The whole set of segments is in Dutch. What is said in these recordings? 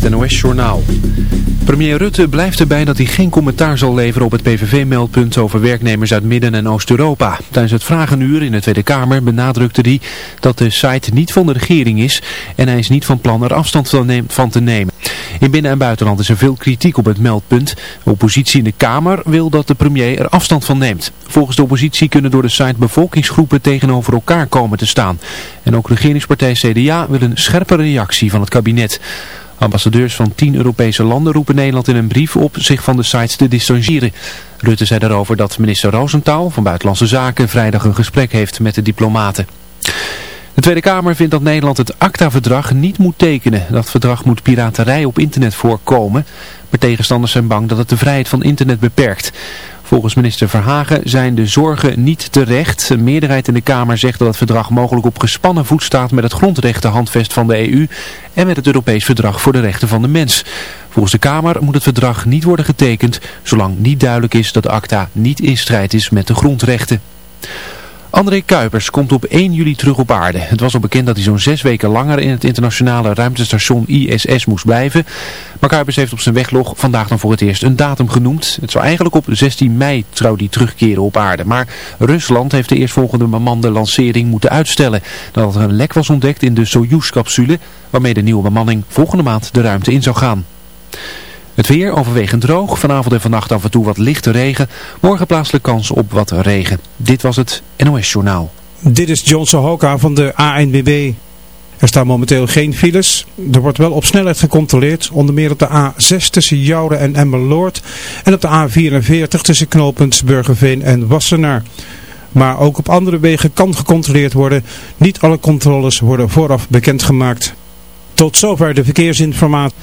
het NOS-journaal. Premier Rutte blijft erbij dat hij geen commentaar zal leveren op het PVV-meldpunt over werknemers uit Midden- en Oost-Europa. Tijdens het vragenuur in de Tweede Kamer benadrukte hij dat de site niet van de regering is en hij is niet van plan er afstand van te nemen. In binnen- en buitenland is er veel kritiek op het meldpunt. De oppositie in de Kamer wil dat de premier er afstand van neemt. Volgens de oppositie kunnen door de site bevolkingsgroepen tegenover elkaar komen te staan. En ook regeringspartij CDA wil een scherpe reactie van het kabinet. Ambassadeurs van tien Europese landen roepen Nederland in een brief op zich van de sites te distancieren. Rutte zei daarover dat minister Rosenthal van Buitenlandse Zaken vrijdag een gesprek heeft met de diplomaten. De Tweede Kamer vindt dat Nederland het ACTA-verdrag niet moet tekenen. Dat verdrag moet piraterij op internet voorkomen. Maar tegenstanders zijn bang dat het de vrijheid van internet beperkt. Volgens minister Verhagen zijn de zorgen niet terecht. Een meerderheid in de Kamer zegt dat het verdrag mogelijk op gespannen voet staat met het grondrechtenhandvest van de EU en met het Europees Verdrag voor de Rechten van de Mens. Volgens de Kamer moet het verdrag niet worden getekend zolang niet duidelijk is dat ACTA niet in strijd is met de grondrechten. André Kuipers komt op 1 juli terug op aarde. Het was al bekend dat hij zo'n zes weken langer in het internationale ruimtestation ISS moest blijven. Maar Kuipers heeft op zijn weglog vandaag dan voor het eerst een datum genoemd. Het zou eigenlijk op 16 mei trouw die terugkeren op aarde. Maar Rusland heeft de eerstvolgende bemande de lancering moeten uitstellen. Nadat er een lek was ontdekt in de Soyuz-capsule waarmee de nieuwe bemanning volgende maand de ruimte in zou gaan. Het weer overwegend droog. Vanavond en vannacht af en toe wat lichte regen. Morgen plaatselijk kans op wat regen. Dit was het NOS Journaal. Dit is Johnson Hoka van de ANWB. Er staan momenteel geen files. Er wordt wel op snelheid gecontroleerd. Onder meer op de A6 tussen Joure en Emmeloord. En op de A44 tussen knooppunt Burgerveen en Wassenaar. Maar ook op andere wegen kan gecontroleerd worden. Niet alle controles worden vooraf bekendgemaakt. Tot zover de verkeersinformatie.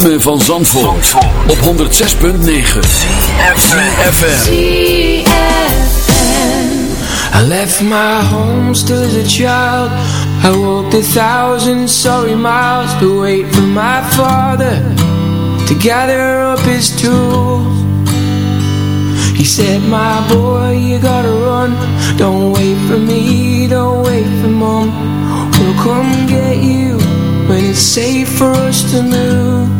ritme van Zandvoort, op 106.9 CFFM I left my home still as a child I walked a thousand sorry miles To wait for my father To gather up his tools He said my boy you gotta run Don't wait for me, don't wait for mom We'll come get you when it's safe for us to move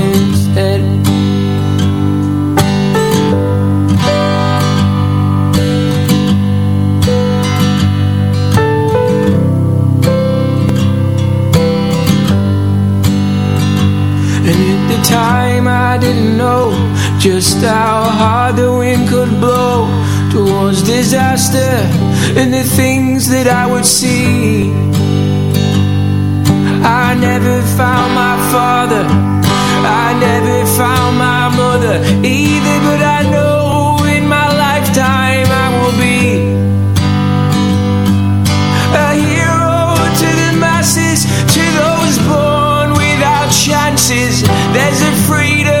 know just how hard the wind could blow towards disaster and the things that I would see. I never found my father, I never found my mother either, but I know in my lifetime I will be a hero to the masses, to those born without chances. There's a freedom.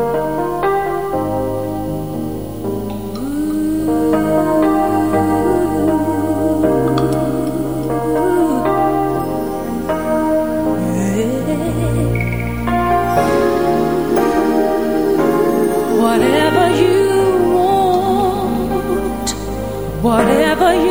whatever you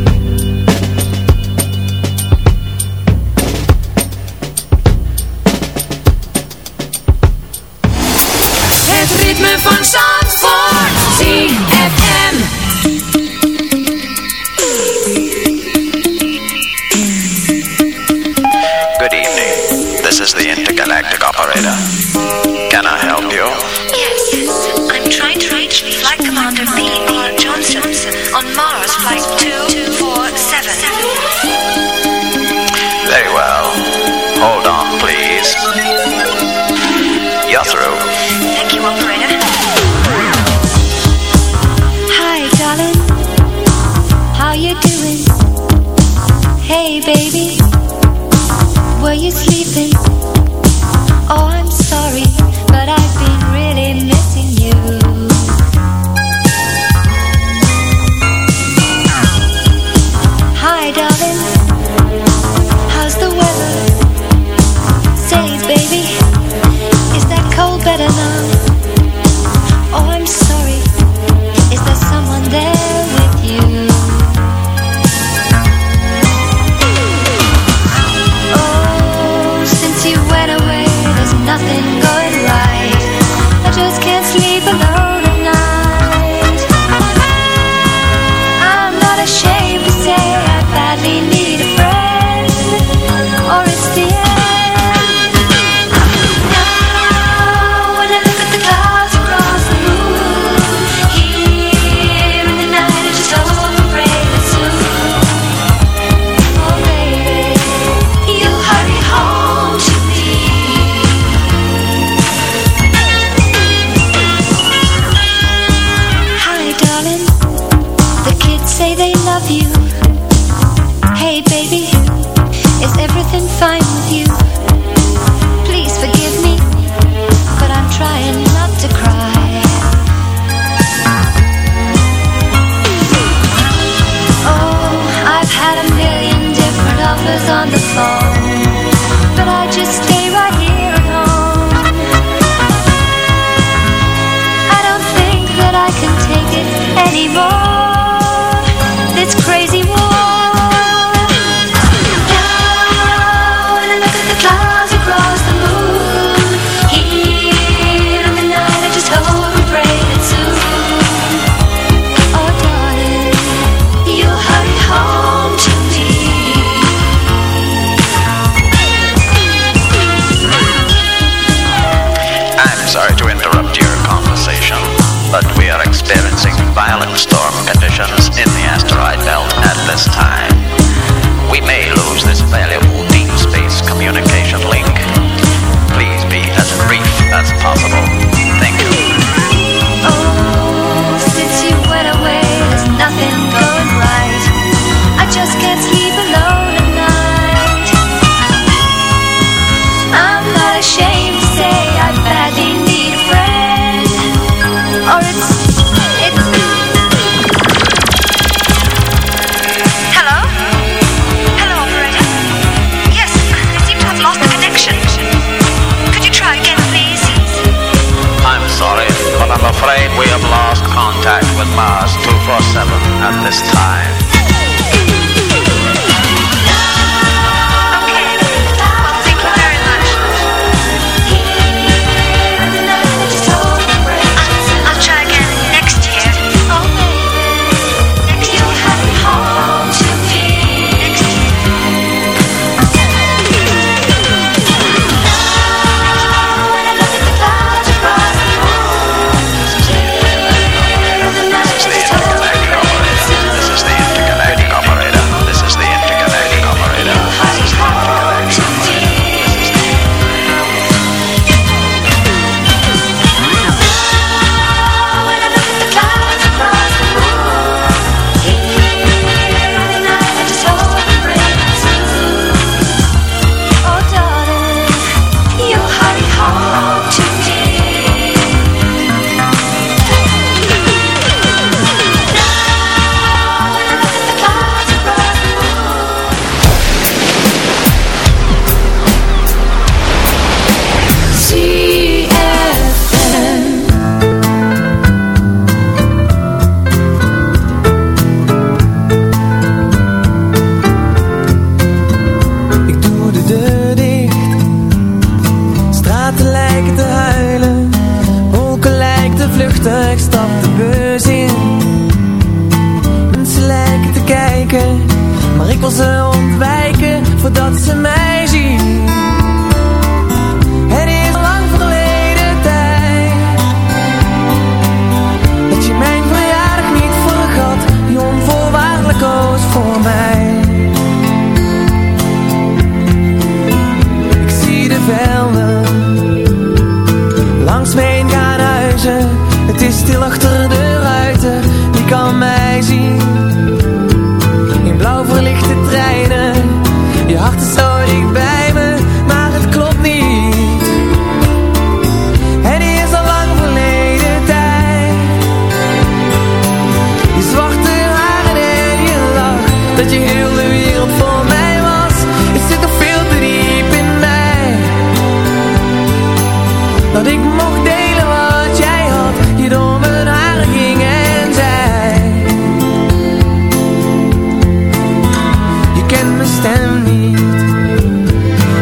stem niet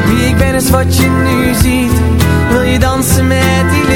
Wie ik ben is wat je nu ziet Wil je dansen met die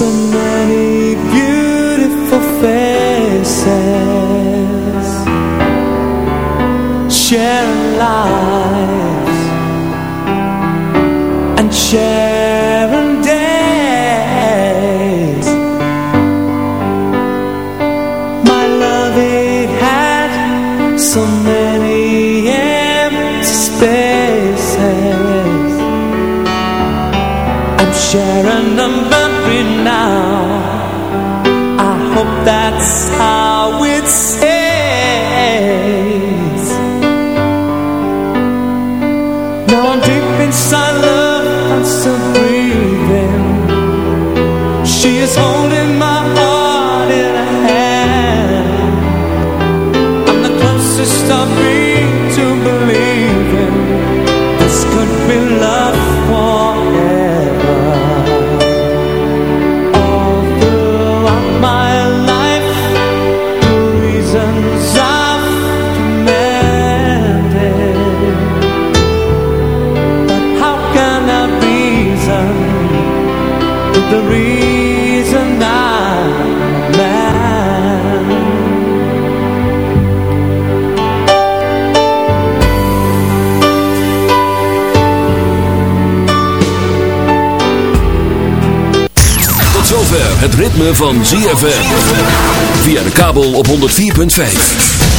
so many beautiful faces sharing lives and sharing days my love it had so many empty spaces I'm sharing that's how the reason I'm mad. Tot zover het ritme van ZFM. Via de kabel op 104.5.